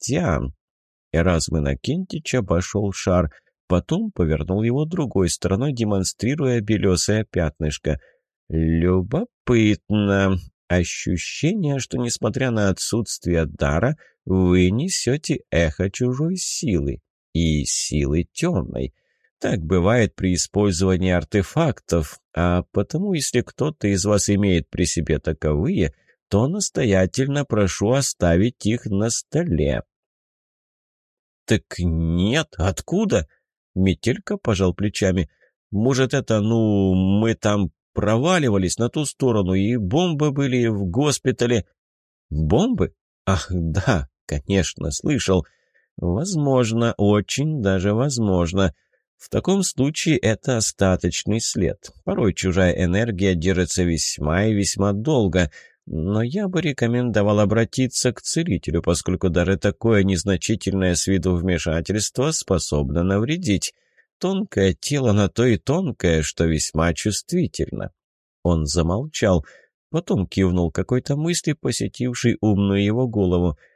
Хотя... Эразм Иннокентич обошел шар, потом повернул его другой стороной, демонстрируя белесое пятнышко. Любопытно. Ощущение, что, несмотря на отсутствие дара, вы несете эхо чужой силы и силы темной. Так бывает при использовании артефактов, а потому, если кто-то из вас имеет при себе таковые, то настоятельно прошу оставить их на столе. «Так нет, откуда?» Метелька пожал плечами. «Может, это, ну, мы там проваливались на ту сторону, и бомбы были в госпитале». «Бомбы? Ах, да, конечно, слышал. Возможно, очень даже возможно». В таком случае это остаточный след. Порой чужая энергия держится весьма и весьма долго, но я бы рекомендовал обратиться к целителю, поскольку даже такое незначительное с виду вмешательство способно навредить. Тонкое тело на то и тонкое, что весьма чувствительно. Он замолчал, потом кивнул какой-то мысли, посетившей умную его голову –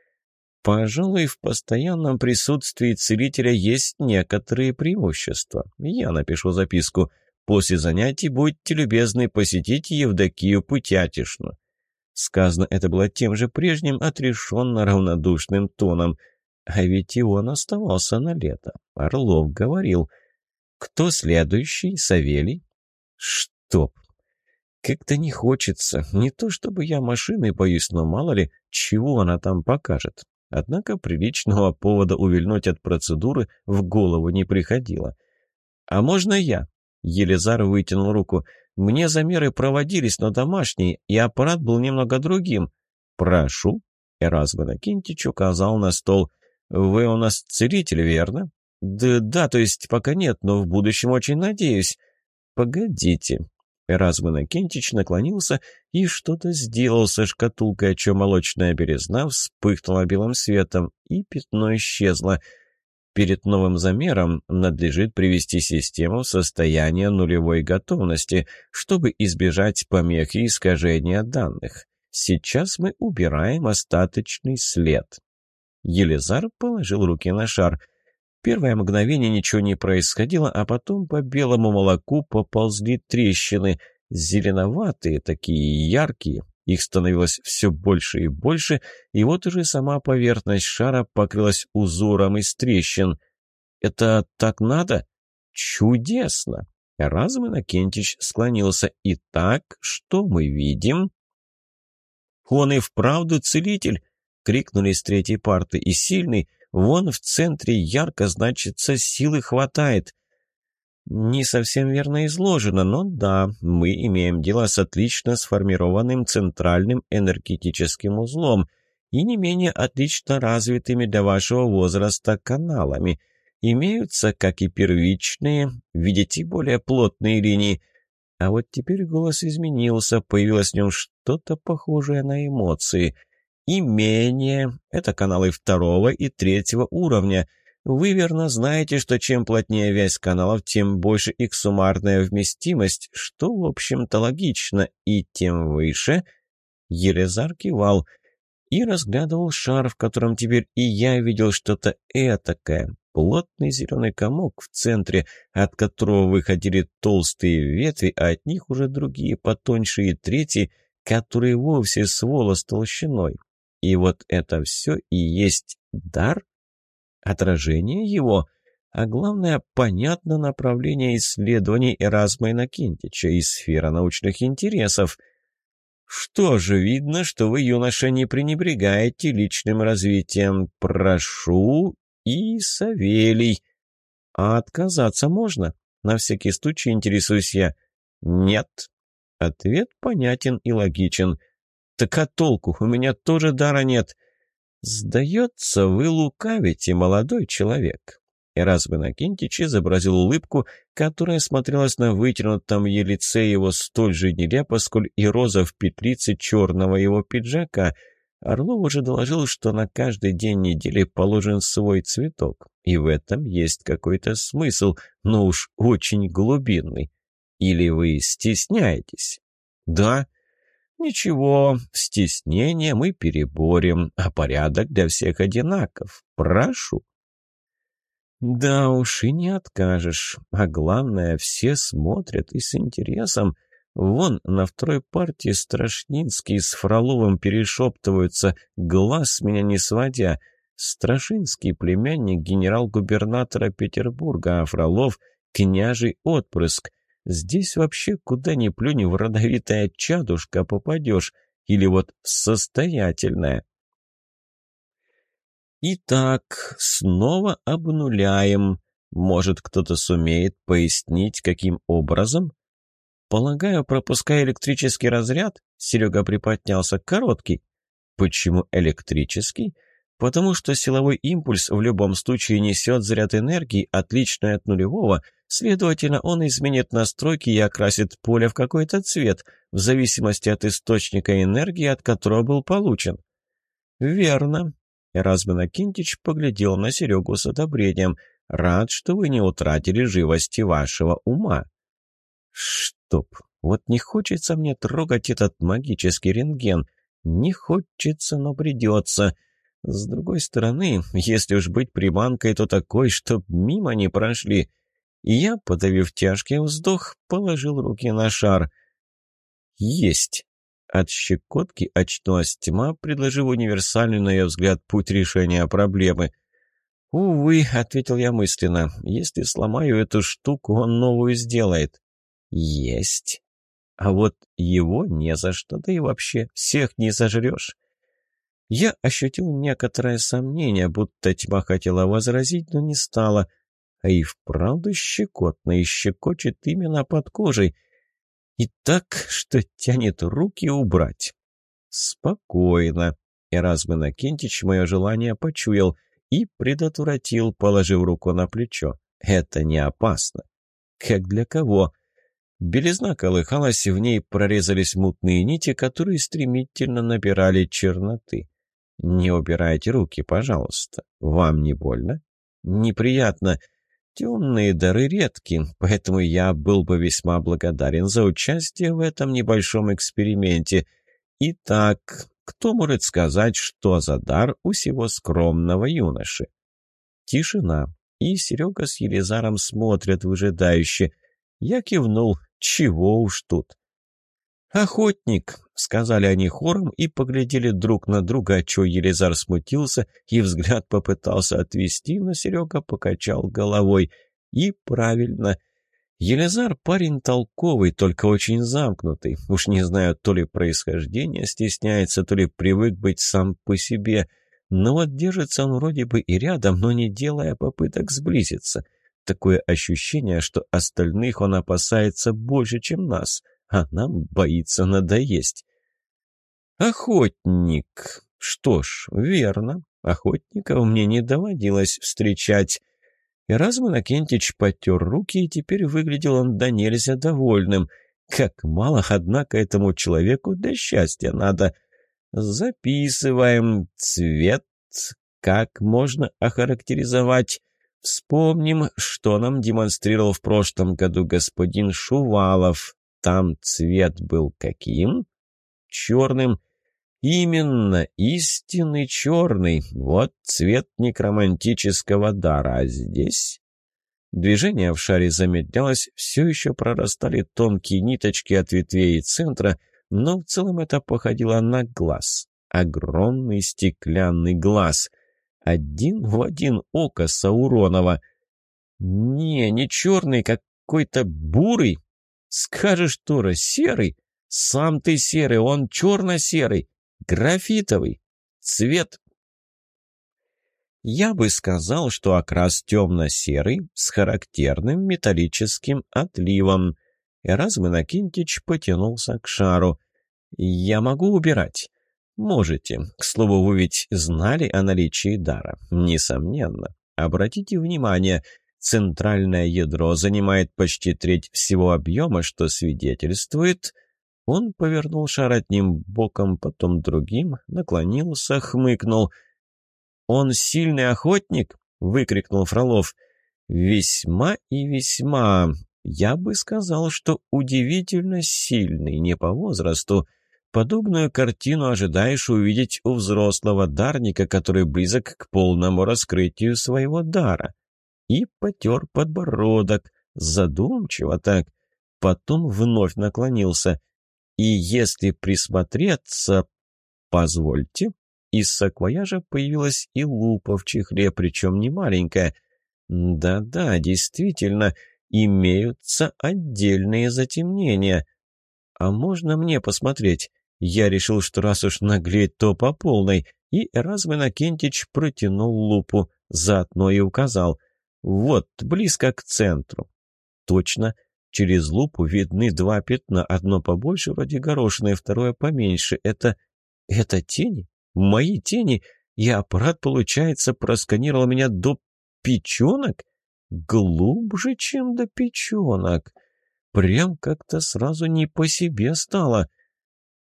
Пожалуй, в постоянном присутствии целителя есть некоторые преимущества. Я напишу записку. После занятий будьте любезны посетить Евдокию Путятишну. Сказано это было тем же прежним, отрешенно равнодушным тоном. А ведь и он оставался на лето. Орлов говорил. «Кто следующий? Савелий?» «Чтоб!» Как-то не хочется. Не то чтобы я машины боюсь, но мало ли, чего она там покажет. Однако приличного повода увильнуть от процедуры в голову не приходило. «А можно я?» Елизар вытянул руку. «Мне замеры проводились, но домашние, и аппарат был немного другим». «Прошу». Эразм Иннокентич указал на стол. «Вы у нас целитель, верно?» «Да, да, то есть пока нет, но в будущем очень надеюсь». «Погодите». Эразм Иннокентич наклонился и что-то сделал со шкатулкой, о чем молочная березна вспыхнула белым светом, и пятно исчезло. Перед новым замером надлежит привести систему в состояние нулевой готовности, чтобы избежать помех и искажения данных. Сейчас мы убираем остаточный след. Елизар положил руки на шар – Первое мгновение ничего не происходило, а потом по белому молоку поползли трещины. Зеленоватые, такие яркие. Их становилось все больше и больше, и вот уже сама поверхность шара покрылась узором из трещин. «Это так надо?» «Чудесно!» Разум Иннокентич склонился. «Итак, что мы видим?» «Он и вправду целитель!» — крикнули с третьей парты. «И сильный, Вон в центре ярко значится, силы хватает. Не совсем верно изложено, но да, мы имеем дело с отлично сформированным центральным энергетическим узлом и не менее отлично развитыми для вашего возраста каналами. Имеются, как и первичные, видите, более плотные линии. А вот теперь голос изменился, появилось в нем что-то похожее на эмоции – Имение – это каналы второго и третьего уровня. Вы верно знаете, что чем плотнее вязь каналов, тем больше их суммарная вместимость, что, в общем-то, логично, и тем выше. Елизар кивал и разглядывал шар, в котором теперь и я видел что-то этакое. Плотный зеленый комок в центре, от которого выходили толстые ветви, а от них уже другие потоньше и третьи, которые вовсе с волос толщиной. И вот это все и есть дар? Отражение его? А главное, понятно направление исследований Эразма Иннокентича и сфера научных интересов. Что же, видно, что вы, юноша, не пренебрегаете личным развитием. Прошу и Савелий. А отказаться можно? На всякий случай интересуюсь я. Нет. Ответ понятен и логичен. «Так а толку? У меня тоже дара нет». «Сдается, вы лукавите, молодой человек». Эразм Иннокентич изобразил улыбку, которая смотрелась на вытянутом ей лице его столь же нелепо, сколь и роза в петлице черного его пиджака. Орлов уже доложил, что на каждый день недели положен свой цветок, и в этом есть какой-то смысл, но уж очень глубинный. Или вы стесняетесь? Да, Ничего, стеснение мы переборем, а порядок для всех одинаков. Прошу. Да уж и не откажешь. А главное, все смотрят и с интересом. Вон на второй партии Страшнинский с Фроловым перешептываются, глаз меня не сводя. Страшинский племянник генерал-губернатора Петербурга, а Фролов — княжий отпрыск. Здесь вообще куда ни плюнь в родовитая чадушка попадешь, или вот состоятельная. Итак, снова обнуляем. Может, кто-то сумеет пояснить, каким образом? Полагаю, пропуская электрический разряд, Серега приподнялся, короткий. Почему электрический? Потому что силовой импульс в любом случае несет заряд энергии, отличный от нулевого, следовательно, он изменит настройки и окрасит поле в какой-то цвет, в зависимости от источника энергии, от которого был получен. Верно. Эразмен Акинтич поглядел на Серегу с одобрением. «Рад, что вы не утратили живости вашего ума». «Чтоб! Вот не хочется мне трогать этот магический рентген. Не хочется, но придется. С другой стороны, если уж быть приманкой, то такой, чтоб мимо не прошли. Я, подавив тяжкий вздох, положил руки на шар. Есть. От щекотки очнулась тьма, предложив универсальный, на ее взгляд, путь решения проблемы. «Увы», — ответил я мысленно, — «если сломаю эту штуку, он новую сделает». «Есть». А вот его не за что, да и вообще всех не зажрешь. Я ощутил некоторое сомнение, будто тьма хотела возразить, но не стала. А и вправду щекотно, и щекочет именно под кожей. И так, что тянет руки убрать. Спокойно. Эразм Иннокентич мое желание почуял и предотвратил, положив руку на плечо. Это не опасно. Как для кого? Белизна колыхалась, и в ней прорезались мутные нити, которые стремительно набирали черноты. «Не убирайте руки, пожалуйста. Вам не больно?» «Неприятно. Темные дары редки, поэтому я был бы весьма благодарен за участие в этом небольшом эксперименте. Итак, кто может сказать, что за дар у сего скромного юноши?» Тишина, и Серега с Елизаром смотрят выжидающе. Я кивнул. «Чего уж тут?» «Охотник», — сказали они хором и поглядели друг на друга, отчего Елизар смутился и взгляд попытался отвести, но Серега покачал головой. И правильно. Елизар парень толковый, только очень замкнутый. Уж не знаю, то ли происхождение стесняется, то ли привык быть сам по себе. Но вот держится он вроде бы и рядом, но не делая попыток сблизиться. Такое ощущение, что остальных он опасается больше, чем нас — а нам боится надоесть. Охотник. Что ж, верно, охотников мне не доводилось встречать. Эразм Иннокентич потер руки, и теперь выглядел он до нельзя довольным. Как мало, однако, этому человеку до счастья надо. Записываем цвет, как можно охарактеризовать. Вспомним, что нам демонстрировал в прошлом году господин Шувалов. Там цвет был каким? Черным. Именно, истинный черный. Вот цвет некромантического дара. А здесь... Движение в шаре замедлялось, все еще прорастали тонкие ниточки от ветвей центра, но в целом это походило на глаз. Огромный стеклянный глаз. Один в один око Сауронова. Не, не черный, какой-то бурый, Скажешь, Тура, серый? Сам ты серый, он черно-серый, графитовый. Цвет я бы сказал, что окрас темно-серый с характерным металлическим отливом. Эразм Иннокентич потянулся к шару. «Я могу убирать?» «Можете. К слову, вы ведь знали о наличии дара?» «Несомненно. Обратите внимание, Центральное ядро занимает почти треть всего объема, что свидетельствует... Он повернул шар одним боком, потом другим, наклонился, хмыкнул. «Он сильный охотник?» — выкрикнул Фролов. «Весьма и весьма. Я бы сказал, что удивительно сильный, не по возрасту. Подобную картину ожидаешь увидеть у взрослого дарника, который близок к полному раскрытию своего дара. И потер подбородок, задумчиво так, потом вновь наклонился. И если присмотреться... Позвольте. Из саквояжа появилась и лупа в чехле, причем не маленькая. Да-да, действительно, имеются отдельные затемнения. А можно мне посмотреть? Я решил, что раз уж наглеть, то по полной, и Эразм Иннокентич протянул лупу, заодно и указал. Вот, близко к центру. Точно, через лупу видны два пятна, одно побольше, вроде горошины, второе поменьше. Это... это тени? Мои тени? И аппарат, получается, просканировал меня до печенок? Глубже, чем до печенок. Прям как-то сразу не по себе стало.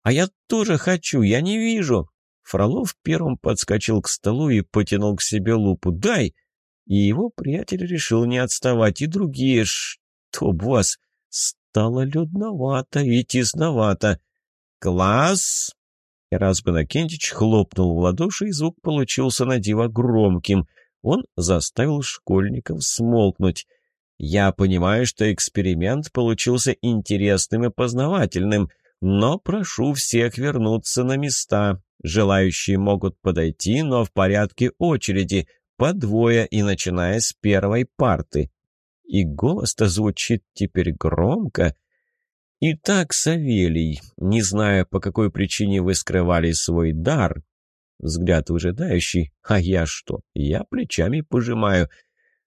«А я тоже хочу, я не вижу!» Фролов первым подскочил к столу и потянул к себе лупу. «Дай!» И его приятель решил не отставать, и другие. «Чтоб вас!» Стало людновато и тесновато. «Класс!» Эразбен Акентич хлопнул в ладоши, и звук получился на диво громким. Он заставил школьников смолкнуть. «Я понимаю, что эксперимент получился интересным и познавательным, но прошу всех вернуться на места. Желающие могут подойти, но в порядке очереди, по двое и начиная с первой парты. И голос-то звучит теперь громко. Итак, Савелий, не знаю, по какой причине вы скрывали свой дар. Взгляд выжидающий, а я что? Я плечами пожимаю.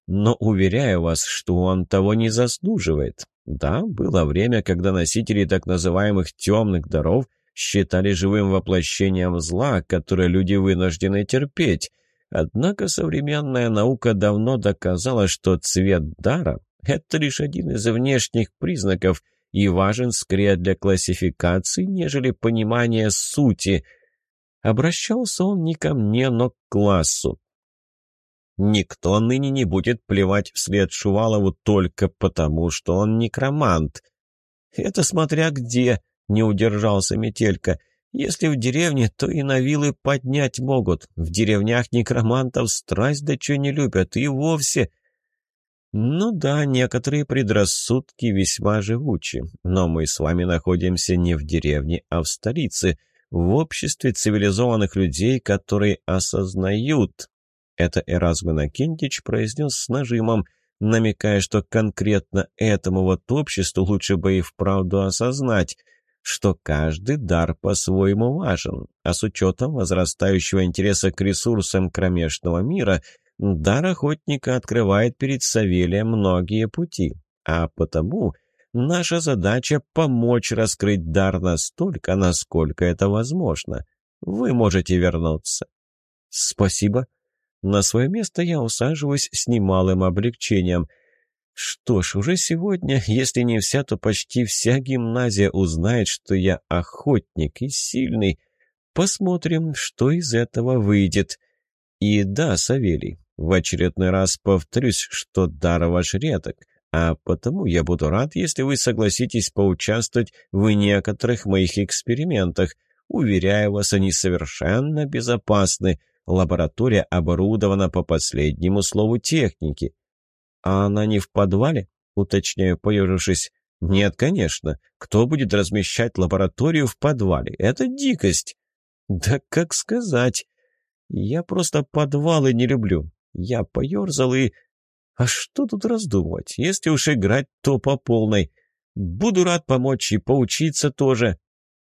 Но уверяю вас, что он того не заслуживает. Да, было время, когда носители так называемых «темных даров» считали живым воплощением зла, которое люди вынуждены терпеть. Однако современная наука давно доказала, что цвет дара – это лишь один из внешних признаков и важен скорее для классификации, нежели понимания сути. Обращался он не ко мне, но к классу. Никто ныне не будет плевать вслед Шувалову только потому, что он некромант. Это смотря где, не удержался Метелька. Если в деревне, то и на вилы поднять могут. В деревнях некромантов страсть да чё не любят, и вовсе... Ну да, некоторые предрассудки весьма живучи, но мы с вами находимся не в деревне, а в столице, в обществе цивилизованных людей, которые осознают, это Эразм Иннокентич произнес с нажимом, намекая, что конкретно этому вот обществу лучше бы и вправду осознать, что каждый дар по-своему важен, а с учетом возрастающего интереса к ресурсам кромешного мира, дар охотника открывает перед Савелием многие пути, а потому наша задача — помочь раскрыть дар настолько, насколько это возможно. Вы можете вернуться. «Спасибо», на свое место я усаживаюсь с немалым облегчением. Что ж, уже сегодня, если не вся, то почти вся гимназия узнает, что я охотник и сильный. Посмотрим, что из этого выйдет. И да, Савелий, в очередной раз повторюсь, что дар ваш редок, а потому я буду рад, если вы согласитесь поучаствовать в некоторых моих экспериментах. Уверяю вас, они совершенно безопасны. Лаборатория оборудована по последнему слову техники. А она не в подвале? Уточняю, поежившись. Нет, конечно. Кто будет размещать лабораторию в подвале? Это дикость. Да как сказать? Я просто подвалы не люблю. Я поерзал и... А что тут раздумывать? Если уж играть, то по полной. Буду рад помочь и поучиться тоже.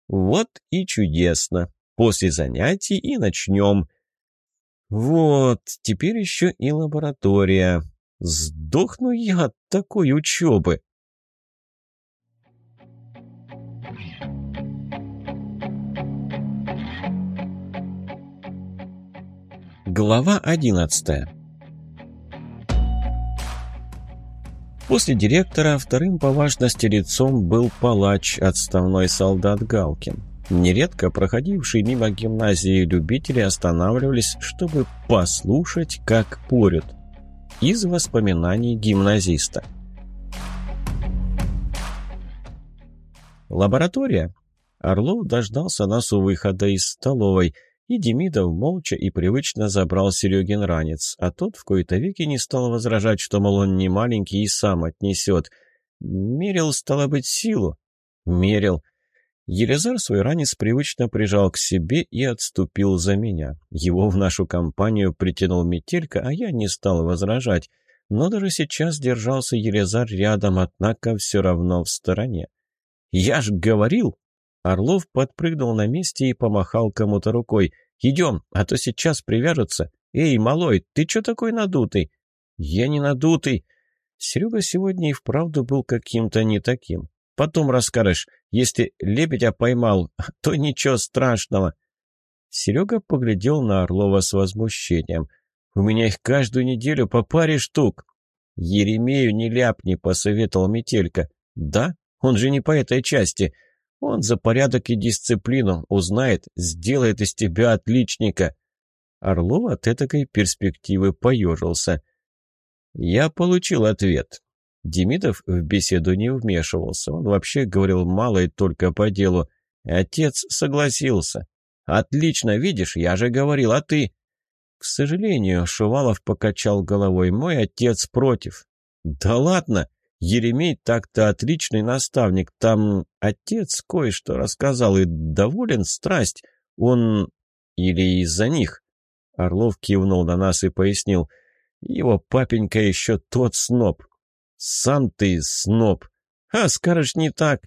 Вот и чудесно. После занятий и начнем. Вот, теперь еще и лаборатория. Сдохну я от такой учебы. Глава одиннадцатая После директора вторым по важности лицом был палач, отставной солдат Галкин. Нередко проходившие мимо гимназии любители останавливались, чтобы послушать, как порют. Из воспоминаний гимназиста. Лаборатория. Орлов дождался нас у выхода из столовой, и Демидов молча и привычно забрал Серегин ранец, а тот в кои-то веки не стал возражать, что, мол, он не маленький и сам отнесет. Мерил, стало быть, силу. Мерил. Елизар свой ранец привычно прижал к себе и отступил за меня. Его в нашу компанию притянул метелька, а я не стал возражать. Но даже сейчас держался Елизар рядом, однако все равно в стороне. «Я ж говорил!» Орлов подпрыгнул на месте и помахал кому-то рукой. «Идем, а то сейчас привяжутся. Эй, малой, ты чё такой надутый?» «Я не надутый!» Серега сегодня и вправду был каким-то не таким. Потом расскажешь. Если лебедя поймал, то ничего страшного». Серега поглядел на Орлова с возмущением. «У меня их каждую неделю по паре штук». «Еремею не ляпни», — посоветовал Метелька. «Да? Он же не по этой части. Он за порядок и дисциплину узнает, сделает из тебя отличника». Орлов от этой перспективы поежился. «Я получил ответ. Демидов в беседу не вмешивался. Он вообще говорил мало и только по делу. Отец согласился. «Отлично, видишь, я же говорил, а ты...» «К сожалению», — Шувалов покачал головой, — «мой отец против». «Да ладно! Еремей так-то отличный наставник. Там отец кое-что рассказал и доволен страсть. Он... Или из-за них?» Орлов кивнул на нас и пояснил. «Его папенька еще тот сноб. «Сам ты сноб!» «А, скажешь, не так!»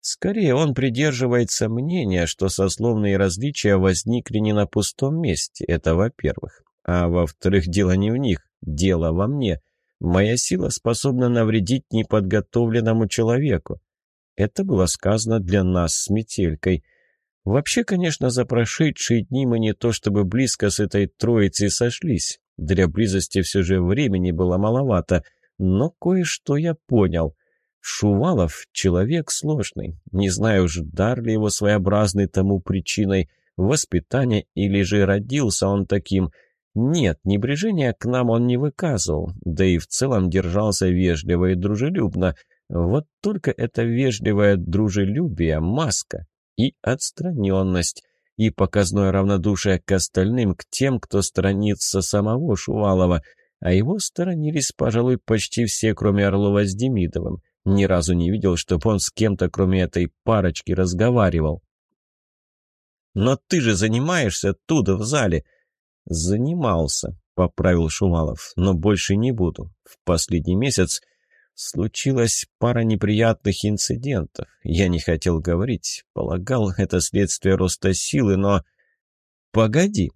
Скорее, он придерживается мнения, что сословные различия возникли не на пустом месте, это во-первых. А во-вторых, дело не в них, дело во мне. Моя сила способна навредить неподготовленному человеку. Это было сказано для нас с метелькой. Вообще, конечно, за прошедшие дни мы не то чтобы близко с этой троицей сошлись. Для близости все же времени было маловато — но кое-что я понял. Шувалов — человек сложный. Не знаю уж, дар ли его своеобразный тому причиной, воспитание или же родился он таким. Нет, небрежения к нам он не выказывал, да и в целом держался вежливо и дружелюбно. Вот только это вежливое дружелюбие — маска и отстраненность, и показное равнодушие к остальным, к тем, кто сторонится самого Шувалова — а его сторонились, пожалуй, почти все, кроме Орлова с Демидовым. Ни разу не видел, чтобы он с кем-то, кроме этой парочки, разговаривал. «Но ты же занимаешься оттуда, в зале!» «Занимался», — поправил Шувалов, — «но больше не буду. В последний месяц случилась пара неприятных инцидентов. Я не хотел говорить, полагал, это следствие роста силы, но...» «Погоди»,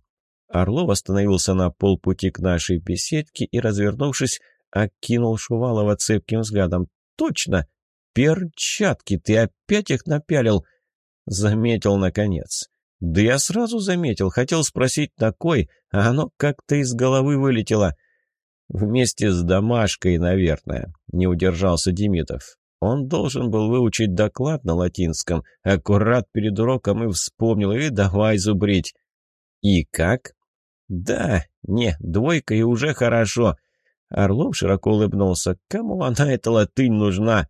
Орлов остановился на полпути к нашей беседке и, развернувшись, окинул Шувалова цепким взглядом. «Точно! Перчатки! Ты опять их напялил!» Заметил, наконец. «Да я сразу заметил. Хотел спросить, на кой, а оно как-то из головы вылетело». «Вместе с домашкой, наверное», — не удержался Демидов. Он должен был выучить доклад на латинском, аккурат перед уроком и вспомнил, и давай зубрить. «И как?» «Да, не, двойка и уже хорошо». Орлов широко улыбнулся. «Кому она, эта латынь, нужна?»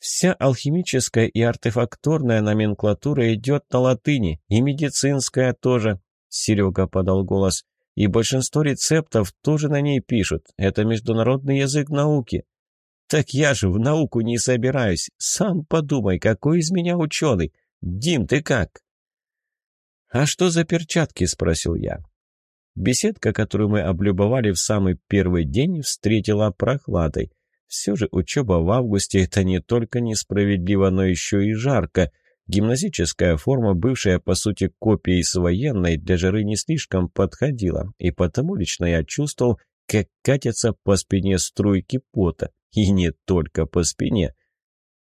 «Вся алхимическая и артефакторная номенклатура идет на латыни, и медицинская тоже», — Серега подал голос. «И большинство рецептов тоже на ней пишут. Это международный язык науки». «Так я же в науку не собираюсь. Сам подумай, какой из меня ученый. Дим, ты как?» «А что за перчатки?» — спросил я. Беседка, которую мы облюбовали в самый первый день, встретила прохладой. Все же учеба в августе – это не только несправедливо, но еще и жарко. Гимназическая форма, бывшая по сути копией с военной, для жары не слишком подходила, и потому лично я чувствовал, как катятся по спине струйки пота. И не только по спине.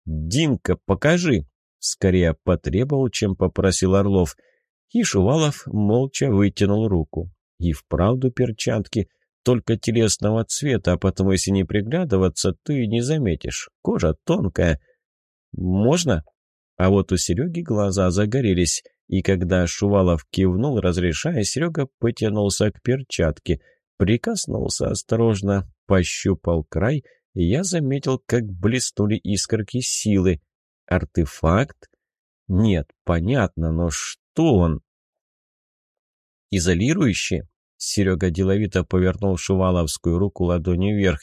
«Димка, покажи!» – скорее потребовал, чем попросил Орлов. И Шувалов молча вытянул руку. И вправду перчатки, только телесного цвета, а потому если не приглядываться, ты не заметишь. Кожа тонкая. Можно? А вот у Сереги глаза загорелись, и когда Шувалов кивнул, разрешая, Серега потянулся к перчатке, прикоснулся осторожно, пощупал край, и я заметил, как блеснули искорки силы. Артефакт? Нет, понятно, но что он? Изолирующий? Серега деловито повернул шуваловскую руку ладонью вверх.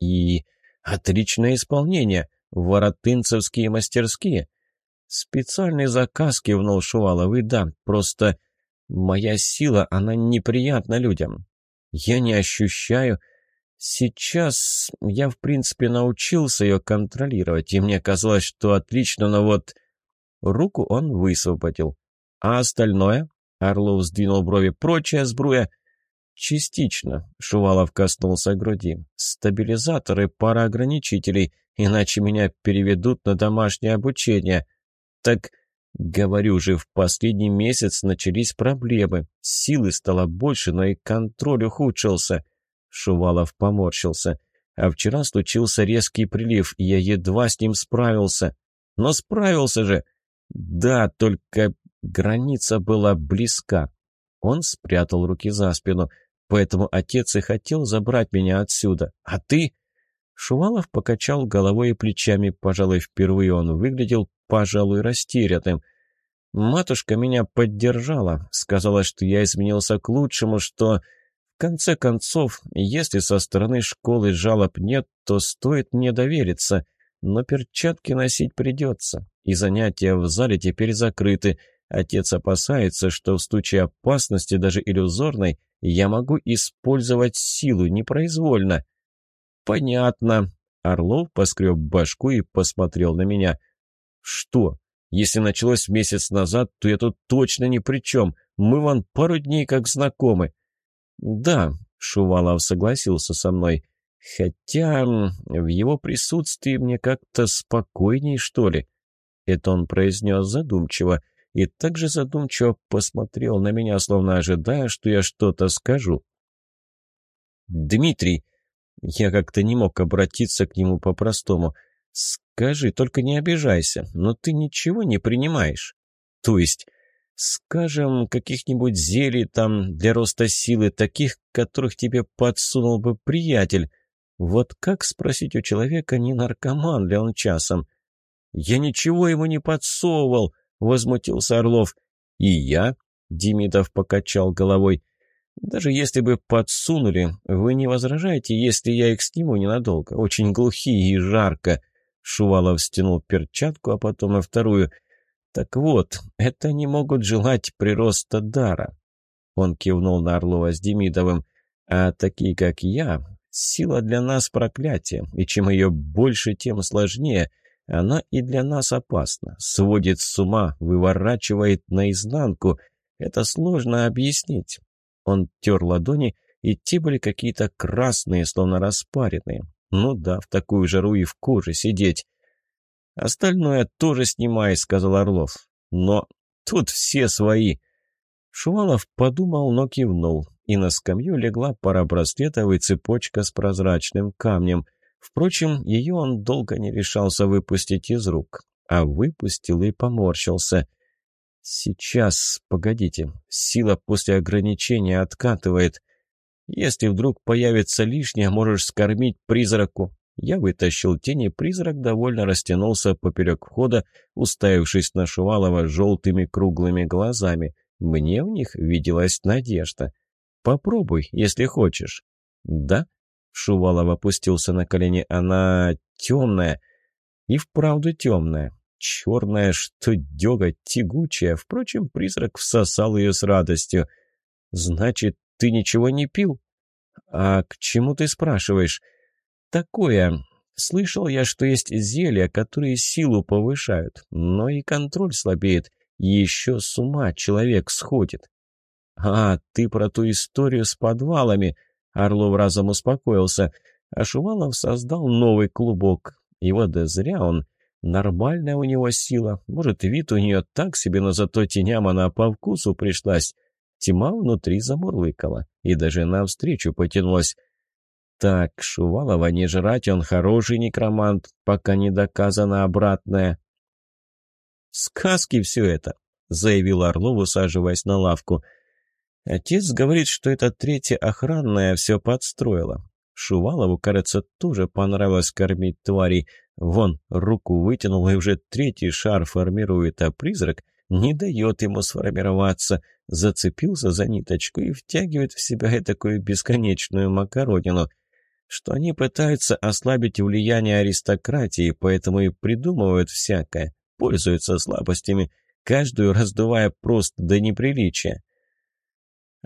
И отличное исполнение. Воротынцевские мастерские. Специальный заказ кивнул Шувалов. И да, просто моя сила, она неприятна людям. Я не ощущаю... Сейчас я, в принципе, научился ее контролировать, и мне казалось, что отлично, но вот... Руку он высвободил. А остальное? Орлов сдвинул брови. Прочая сбруя... «Частично», — Шувалов коснулся груди. «Стабилизаторы, пара ограничителей, иначе меня переведут на домашнее обучение. Так, говорю же, в последний месяц начались проблемы. Силы стало больше, но и контроль ухудшился». Шувалов поморщился. «А вчера случился резкий прилив, и я едва с ним справился. Но справился же!» «Да, только граница была близка». Он спрятал руки за спину. Поэтому отец и хотел забрать меня отсюда. А ты...» Шувалов покачал головой и плечами. Пожалуй, впервые он выглядел, пожалуй, растерянным. «Матушка меня поддержала. Сказала, что я изменился к лучшему, что...» В конце концов, если со стороны школы жалоб нет, то стоит мне довериться. Но перчатки носить придется. И занятия в зале теперь закрыты. Отец опасается, что в случае опасности, даже иллюзорной, я могу использовать силу непроизвольно. Понятно. Орлов поскреб башку и посмотрел на меня. Что? Если началось месяц назад, то я тут точно ни при чем. Мы вон пару дней как знакомы. Да, Шувалов согласился со мной. Хотя в его присутствии мне как-то спокойней, что ли. Это он произнес задумчиво и также задумчиво посмотрел на меня, словно ожидая, что я что-то скажу. «Дмитрий!» Я как-то не мог обратиться к нему по-простому. «Скажи, только не обижайся, но ты ничего не принимаешь. То есть, скажем, каких-нибудь зелий там для роста силы, таких, которых тебе подсунул бы приятель. Вот как спросить у человека, не наркоман ли он часом?» «Я ничего ему не подсовывал!» — возмутился Орлов. «И я?» — Демидов покачал головой. «Даже если бы подсунули, вы не возражаете, если я их сниму ненадолго? Очень глухие и жарко». Шувалов стянул перчатку, а потом и вторую. «Так вот, это не могут желать прироста дара». Он кивнул на Орлова с Демидовым. «А такие, как я, сила для нас проклятие, и чем ее больше, тем сложнее». Она и для нас опасна, сводит с ума, выворачивает наизнанку. Это сложно объяснить. Он тер ладони, и те были какие-то красные, словно распаренные. Ну да, в такую жару и в коже сидеть. «Остальное тоже снимай», — сказал Орлов. «Но тут все свои». Шувалов подумал, но кивнул, и на скамью легла пара браслетов и цепочка с прозрачным камнем. Впрочем, ее он долго не решался выпустить из рук, а выпустил и поморщился. «Сейчас, погодите, сила после ограничения откатывает. Если вдруг появится лишнее, можешь скормить призраку». Я вытащил тени, призрак довольно растянулся поперек входа, уставившись на Шувалова желтыми круглыми глазами. Мне в них виделась надежда. «Попробуй, если хочешь». «Да?» Шувалов опустился на колени. «Она темная. И вправду темная. Черная, что дёга, тягучая. Впрочем, призрак всосал ее с радостью. Значит, ты ничего не пил? А к чему ты спрашиваешь? Такое. Слышал я, что есть зелья, которые силу повышают, но и контроль слабеет. Еще с ума человек сходит. А, ты про ту историю с подвалами. Орлов разом успокоился, а Шувалов создал новый клубок. И вот да зря он. Нормальная у него сила. Может, вид у нее так себе, но зато теням она по вкусу пришлась. Тьма внутри замурлыкала и даже навстречу потянулась. Так, Шувалова не жрать, он хороший некромант, пока не доказано обратное. «Сказки все это», — заявил Орлов, усаживаясь на лавку. Отец говорит, что эта третья охранная все подстроила. Шувалову, кажется, тоже понравилось кормить тварей, Вон, руку вытянул, и уже третий шар формирует, а призрак не дает ему сформироваться. Зацепился за ниточку и втягивает в себя такую бесконечную макаронину. Что они пытаются ослабить влияние аристократии, поэтому и придумывают всякое, пользуются слабостями, каждую раздувая просто до неприличия.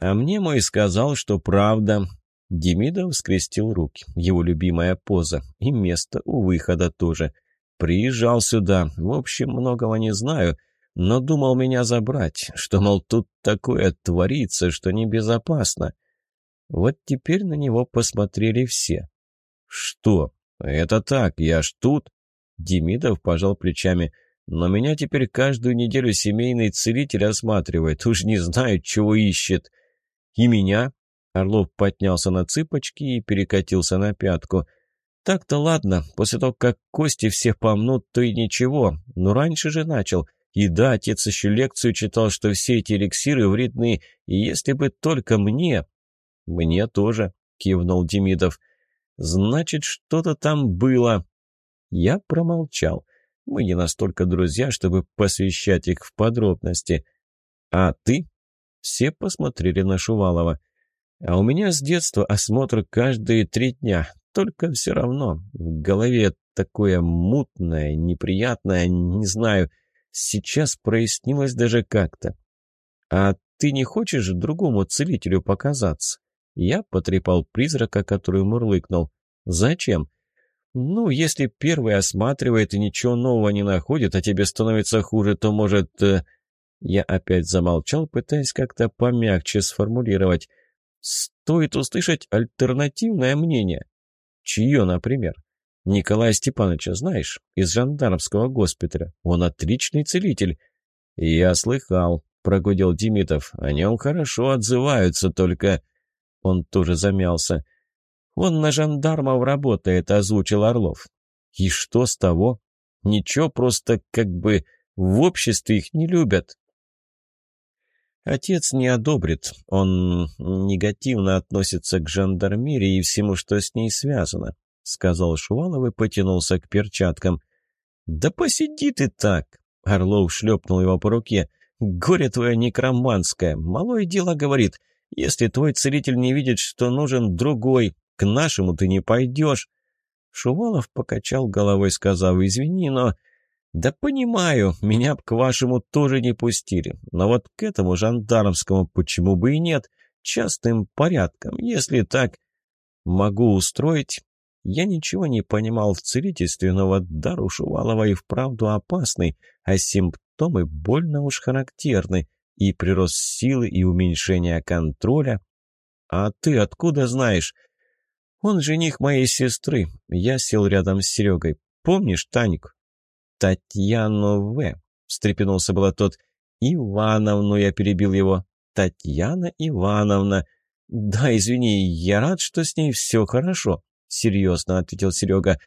А мне мой сказал, что правда. Демидов скрестил руки. Его любимая поза. И место у выхода тоже. Приезжал сюда. В общем, многого не знаю, но думал меня забрать, что, мол, тут такое творится, что небезопасно. Вот теперь на него посмотрели все. «Что? Это так, я ж тут?» Демидов пожал плечами. «Но меня теперь каждую неделю семейный целитель осматривает. Уж не знаю, чего ищет». «И меня?» Орлов поднялся на цыпочки и перекатился на пятку. «Так-то ладно, после того, как кости всех помнут, то и ничего. Но раньше же начал. И да, отец еще лекцию читал, что все эти эликсиры вредны, и если бы только мне... Мне тоже, кивнул Демидов. Значит, что-то там было. Я промолчал. Мы не настолько друзья, чтобы посвящать их в подробности. А ты? Все посмотрели на Шувалова. А у меня с детства осмотр каждые три дня. Только все равно в голове такое мутное, неприятное, не знаю... Сейчас прояснилось даже как-то. «А ты не хочешь другому целителю показаться?» Я потрепал призрака, который мурлыкнул. «Зачем?» «Ну, если первый осматривает и ничего нового не находит, а тебе становится хуже, то, может...» э... Я опять замолчал, пытаясь как-то помягче сформулировать. «Стоит услышать альтернативное мнение». «Чье, например?» Николая Степановича знаешь? Из жандармского госпиталя. Он отличный целитель». «Я слыхал», — прогудел Демитов. «О нем хорошо отзываются, только...» Он тоже замялся. «Он на жандармов работает», — озвучил Орлов. «И что с того? Ничего, просто как бы в обществе их не любят». Отец не одобрит. Он негативно относится к жандармерии и всему, что с ней связано сказал Шувалов и потянулся к перчаткам. «Да посиди ты так!» — Орлов шлепнул его по руке. «Горе твое некроманское! Малое дело говорит. Если твой целитель не видит, что нужен другой, к нашему ты не пойдешь». Шувалов покачал головой, сказав «Извини, но...» «Да понимаю, меня б к вашему тоже не пустили. Но вот к этому жандармскому почему бы и нет? Частным порядком, если так...» «Могу устроить, я ничего не понимал в целительстве, но вот дар у Шувалова и вправду опасный, а симптомы больно уж характерны. И прирост силы, и уменьшение контроля. А ты откуда знаешь? Он жених моей сестры. Я сел рядом с Серегой. Помнишь Таньку? Татьяну В. Встрепенулся было тот. Ивановну я перебил его. Татьяна Ивановна. Да, извини, я рад, что с ней все хорошо. — серьезно ответил Серега.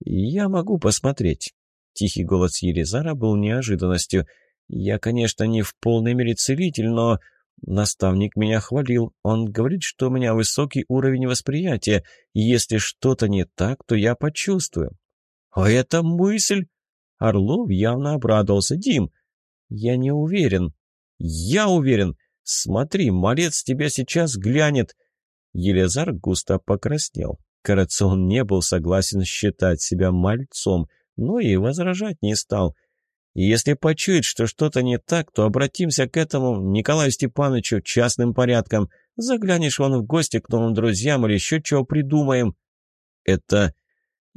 «Я могу посмотреть». Тихий голос Елизара был неожиданностью. «Я, конечно, не в полной мере целитель, но...» Наставник меня хвалил. Он говорит, что у меня высокий уровень восприятия, и если что-то не так, то я почувствую. А это мысль! Орлов явно обрадовался. Дим, я не уверен. Я уверен. Смотри, малец тебя сейчас глянет. Елизар густо покраснел. Кажется, он не был согласен считать себя мальцом, но и возражать не стал. И если почует, что что-то не так, то обратимся к этому Николаю Степановичу частным порядком. Заглянешь вон в гости к новым друзьям или еще чего придумаем. Это...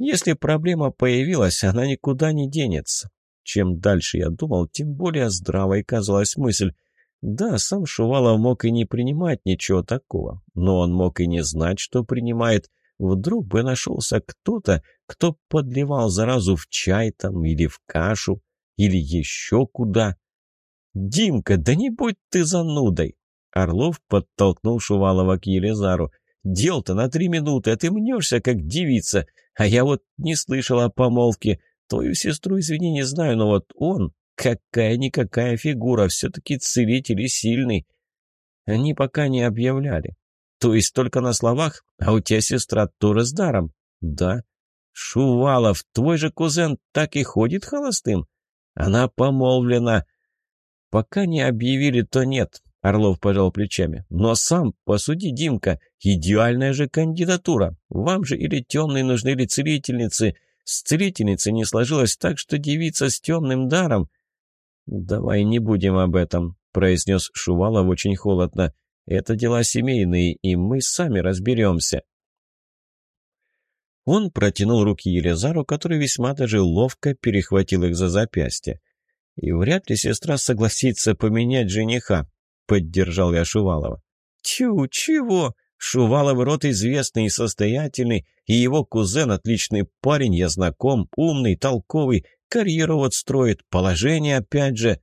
Если проблема появилась, она никуда не денется. Чем дальше я думал, тем более здравой казалась мысль. Да, сам Шувалов мог и не принимать ничего такого, но он мог и не знать, что принимает. Вдруг бы нашелся кто-то, кто подливал заразу в чай там или в кашу, или еще куда. «Димка, да не будь ты занудой!» Орлов подтолкнул Шувалова к Елизару. «Дел-то на три минуты, а ты мнешься, как девица. А я вот не слышал о помолвке. Твою сестру, извини, не знаю, но вот он, какая-никакая фигура, все-таки целитель и сильный». Они пока не объявляли. То есть только на словах? А у тебя сестра Тура с даром? Да. Шувалов, твой же кузен так и ходит холостым? Она помолвлена. Пока не объявили, то нет. Орлов пожал плечами. «Но сам посуди, Димка, идеальная же кандидатура. Вам же или темные нужны, или целительницы. С целительницей не сложилось так, что девица с темным даром...» «Давай не будем об этом», — произнес Шувалов очень холодно. «Это дела семейные, и мы сами разберемся». Он протянул руки Елизару, который весьма даже ловко перехватил их за запястье. И вряд ли сестра согласится поменять жениха, поддержал я Шувалова. «Тю, чего? Шувалов род известный и состоятельный, и его кузен отличный парень, я знаком, умный, толковый, карьеру вот строит, положение опять же.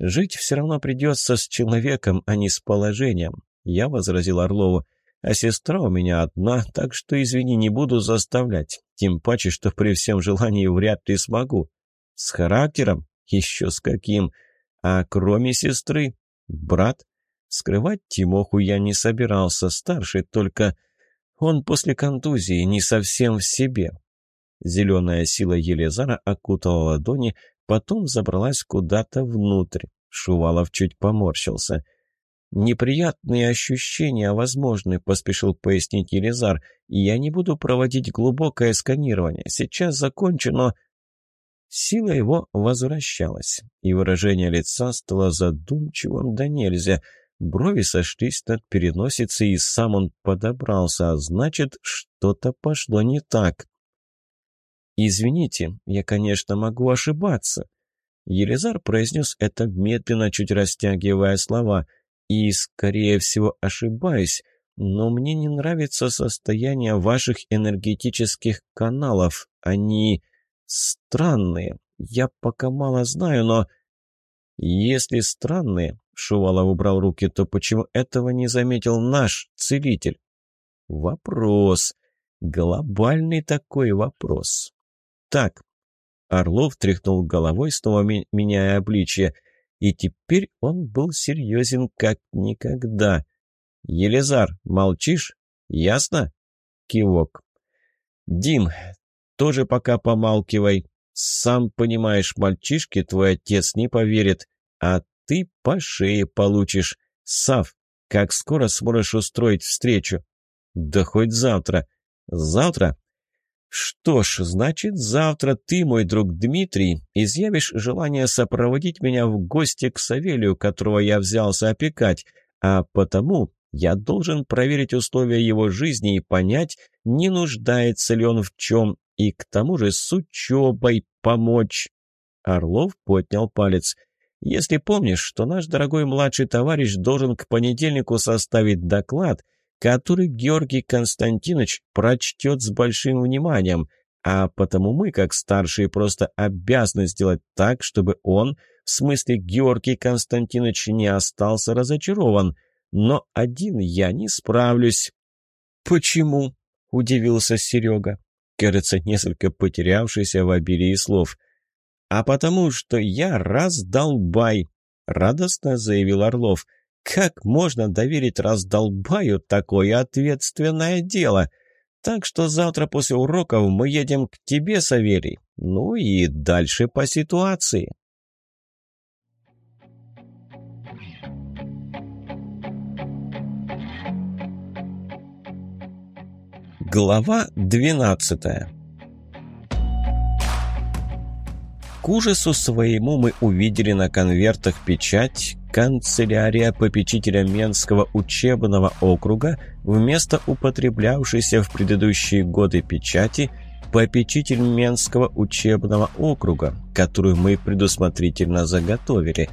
Жить все равно придется с человеком, а не с положением», — я возразил Орлову. «А сестра у меня одна, так что, извини, не буду заставлять, тем паче, что при всем желании вряд ли смогу. С характером? Еще с каким? А кроме сестры, Брат? Скрывать Тимоху я не собирался, старший только... Он после контузии не совсем в себе. Зеленая сила Елизара окутала ладони, потом забралась куда-то внутрь. Шувалов чуть поморщился. «Неприятные ощущения возможны», — поспешил пояснить Елизар. «Я не буду проводить глубокое сканирование. Сейчас закончу, но Сила его возвращалась, и выражение лица стало задумчивым да нельзя. Брови сошлись над переносицей, и сам он подобрался, а значит, что-то пошло не так. «Извините, я, конечно, могу ошибаться». Елизар произнес это медленно, чуть растягивая слова. «И, скорее всего, ошибаюсь, но мне не нравится состояние ваших энергетических каналов. Они...» странные. Я пока мало знаю, но... Если странные, Шувалов убрал руки, то почему этого не заметил наш целитель? Вопрос. Глобальный такой вопрос. Так. Орлов тряхнул головой, снова меняя обличие. И теперь он был серьезен как никогда. «Елизар, молчишь? Ясно?» Кивок. «Дим, тоже пока помалкивай. Сам понимаешь, мальчишке твой отец не поверит, а ты по шее получишь. Сав, как скоро сможешь устроить встречу? Да хоть завтра. Завтра? Что ж, значит, завтра ты, мой друг Дмитрий, изъявишь желание сопроводить меня в гости к Савелию, которого я взялся опекать, а потому я должен проверить условия его жизни и понять, не нуждается ли он в чем и к тому же с учебой помочь. Орлов поднял палец. Если помнишь, что наш дорогой младший товарищ должен к понедельнику составить доклад, который Георгий Константинович прочтет с большим вниманием, а потому мы, как старшие, просто обязаны сделать так, чтобы он, в смысле Георгий Константинович, не остался разочарован. Но один я не справлюсь. «Почему?» — удивился Серега кажется, несколько потерявшийся в обилии слов. «А потому что я раздолбай!» — радостно заявил Орлов. «Как можно доверить раздолбаю такое ответственное дело? Так что завтра после уроков мы едем к тебе, Савелий. Ну и дальше по ситуации». Глава 12 К ужасу своему мы увидели на конвертах печать «Канцелярия попечителя Менского учебного округа» вместо употреблявшейся в предыдущие годы печати «Попечитель Менского учебного округа», которую мы предусмотрительно заготовили.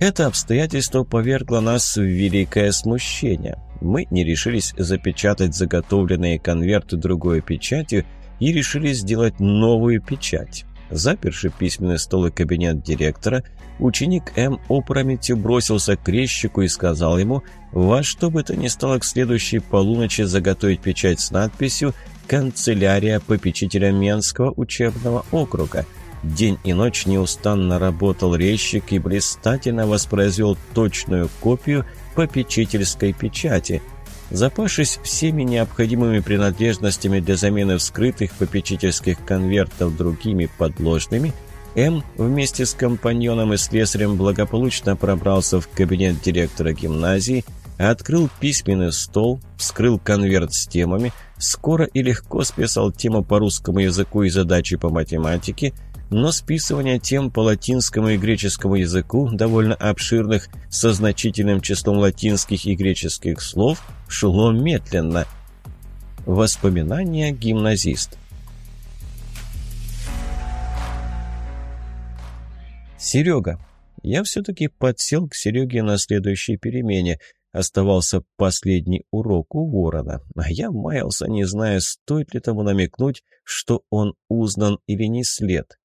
Это обстоятельство повергло нас в великое смущение – мы не решились запечатать заготовленные конверты другой печатью и решили сделать новую печать. Заперши письменный стол и кабинет директора, ученик М опрометью бросился к резчику и сказал ему, во что бы то ни стало к следующей полуночи заготовить печать с надписью «Канцелярия попечителя Менского учебного округа». День и ночь неустанно работал резчик и блистательно воспроизвел точную копию – попечительской печати. Запавшись всеми необходимыми принадлежностями для замены вскрытых попечительских конвертов другими подложными, М вместе с компаньоном и слесарем благополучно пробрался в кабинет директора гимназии, открыл письменный стол, вскрыл конверт с темами, скоро и легко списал тему по русскому языку и задачи по математике, но списывание тем по латинскому и греческому языку, довольно обширных, со значительным числом латинских и греческих слов, шло медленно. Воспоминания гимназист. Серега. Я все-таки подсел к Сереге на следующей перемене. Оставался последний урок у ворона, а я маялся, не зная, стоит ли тому намекнуть, что он узнан или не след.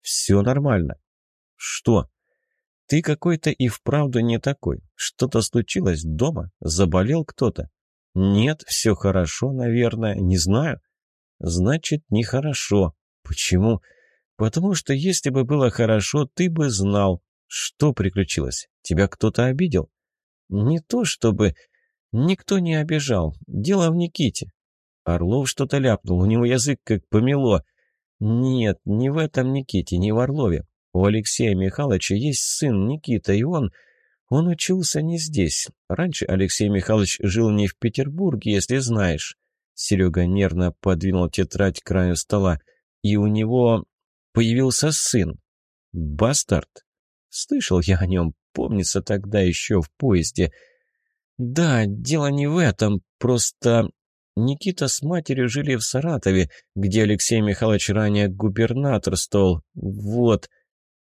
Все нормально. Что? Ты какой-то и вправду не такой. Что-то случилось дома? Заболел кто-то? Нет, все хорошо, наверное, не знаю. Значит, нехорошо. Почему? Потому что если бы было хорошо, ты бы знал, что приключилось. Тебя кто-то обидел? Не то чтобы... Никто не обижал. Дело в Никите. Орлов что-то ляпнул, у него язык как помело. Нет, не в этом Никите, не в Орлове. У Алексея Михайловича есть сын Никита, и он... Он учился не здесь. Раньше Алексей Михайлович жил не в Петербурге, если знаешь. Серега нервно подвинул тетрадь к краю стола. И у него появился сын. Бастард. Слышал я о нем, помнится, тогда еще в поезде. Да, дело не в этом, просто Никита с матерью жили в Саратове, где Алексей Михайлович ранее губернаторствовал. Вот.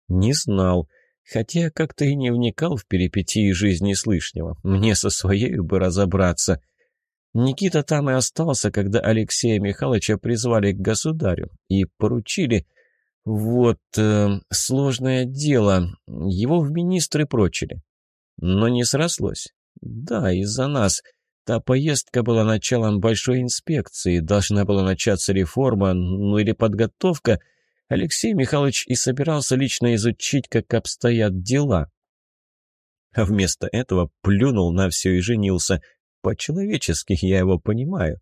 Не знал. Хотя как-то и не вникал в перипетии жизни слышнего. Мне со своей бы разобраться. Никита там и остался, когда Алексея Михайловича призвали к государю и поручили вот, э, сложное дело. Его в министры прочили. Но не срослось. Да, из-за нас. Та поездка была началом большой инспекции. Должна была начаться реформа, ну или подготовка. Алексей Михайлович и собирался лично изучить, как обстоят дела. А вместо этого плюнул на все и женился. По-человечески я его понимаю.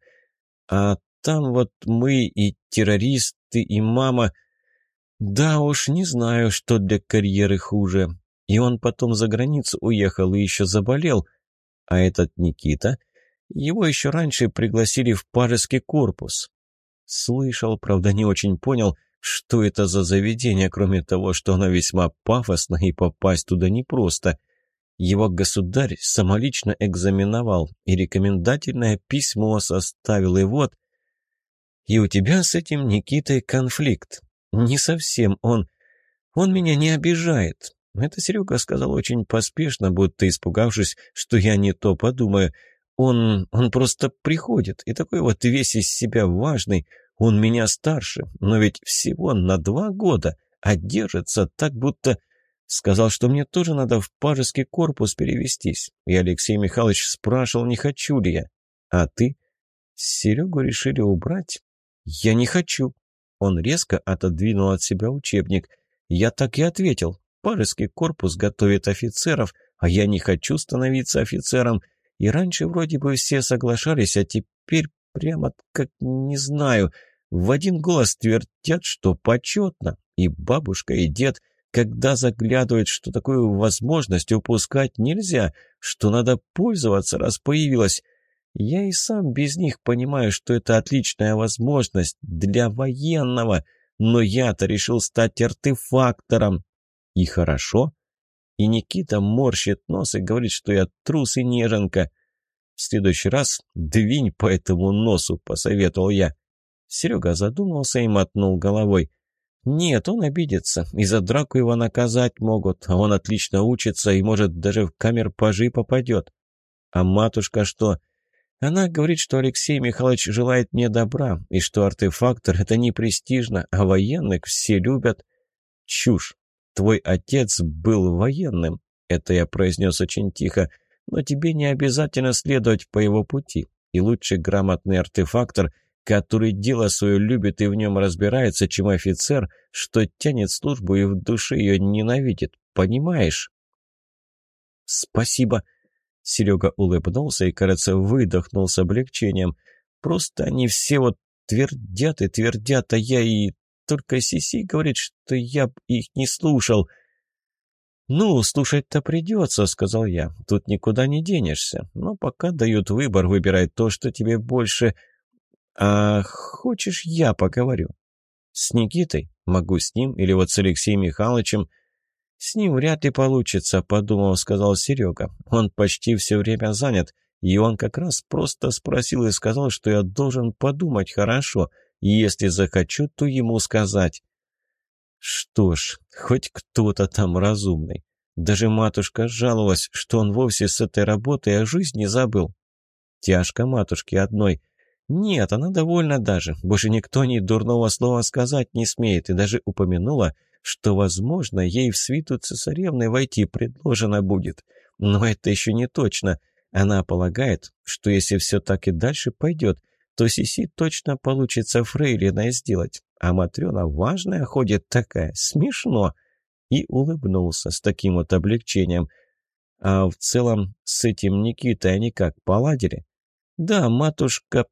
А там вот мы и террористы, и мама... Да уж, не знаю, что для карьеры хуже. И он потом за границу уехал и еще заболел. А этот Никита, его еще раньше пригласили в пажеский корпус. Слышал, правда, не очень понял, что это за заведение, кроме того, что оно весьма пафосно и попасть туда непросто. Его государь самолично экзаменовал и рекомендательное письмо составил, и вот... И у тебя с этим Никитой конфликт. «Не совсем он. Он меня не обижает». Это Серега сказал очень поспешно, будто испугавшись, что я не то подумаю. Он... он просто приходит, и такой вот весь из себя важный. Он меня старше, но ведь всего на два года, а держится так, будто... Сказал, что мне тоже надо в пажеский корпус перевестись. И Алексей Михайлович спрашивал, не хочу ли я. А ты? Серегу решили убрать? Я не хочу. Он резко отодвинул от себя учебник. Я так и ответил. Парыский корпус готовит офицеров, а я не хочу становиться офицером. И раньше вроде бы все соглашались, а теперь прямо как не знаю. В один голос твердят, что почетно. И бабушка, и дед, когда заглядывают, что такую возможность упускать нельзя, что надо пользоваться, раз появилась. Я и сам без них понимаю, что это отличная возможность для военного, но я-то решил стать артефактором. И хорошо. И Никита морщит нос и говорит, что я трус и неженка. В следующий раз двинь по этому носу, посоветовал я. Серега задумался и мотнул головой. Нет, он обидится, и за драку его наказать могут, а он отлично учится и, может, даже в камер пажи попадет. А матушка что? Она говорит, что Алексей Михайлович желает мне добра, и что артефактор — это не престижно, а военных все любят. Чушь. Твой отец был военным. Это я произнес очень тихо. Но тебе не обязательно следовать по его пути. И лучше грамотный артефактор, который дело свое любит и в нем разбирается, чем офицер, что тянет службу и в душе ее ненавидит. Понимаешь? Спасибо. Серега улыбнулся и, кажется, выдохнул с облегчением. «Просто они все вот твердят и твердят, а я и... Только Сиси говорит, что я б их не слушал». «Ну, слушать-то придется», — сказал я. «Тут никуда не денешься. Но пока дают выбор, выбирай то, что тебе больше...» «А хочешь, я поговорю?» «С Никитой? Могу с ним или вот с Алексеем Михайловичем?» «С ним вряд ли получится», — подумал, сказал Серега. «Он почти все время занят, и он как раз просто спросил и сказал, что я должен подумать хорошо, и если захочу, то ему сказать». Что ж, хоть кто-то там разумный. Даже матушка жаловалась, что он вовсе с этой работой о жизни забыл. Тяжко матушке одной — нет, она довольна даже. Больше никто ни дурного слова сказать не смеет. И даже упомянула, что, возможно, ей в свиту цесаревны войти предложено будет. Но это еще не точно. Она полагает, что если все так и дальше пойдет, то Сиси точно получится фрейлиной сделать. А Матрена важная ходит такая. Смешно. И улыбнулся с таким вот облегчением. А в целом с этим Никитой они как, поладили? Да, матушка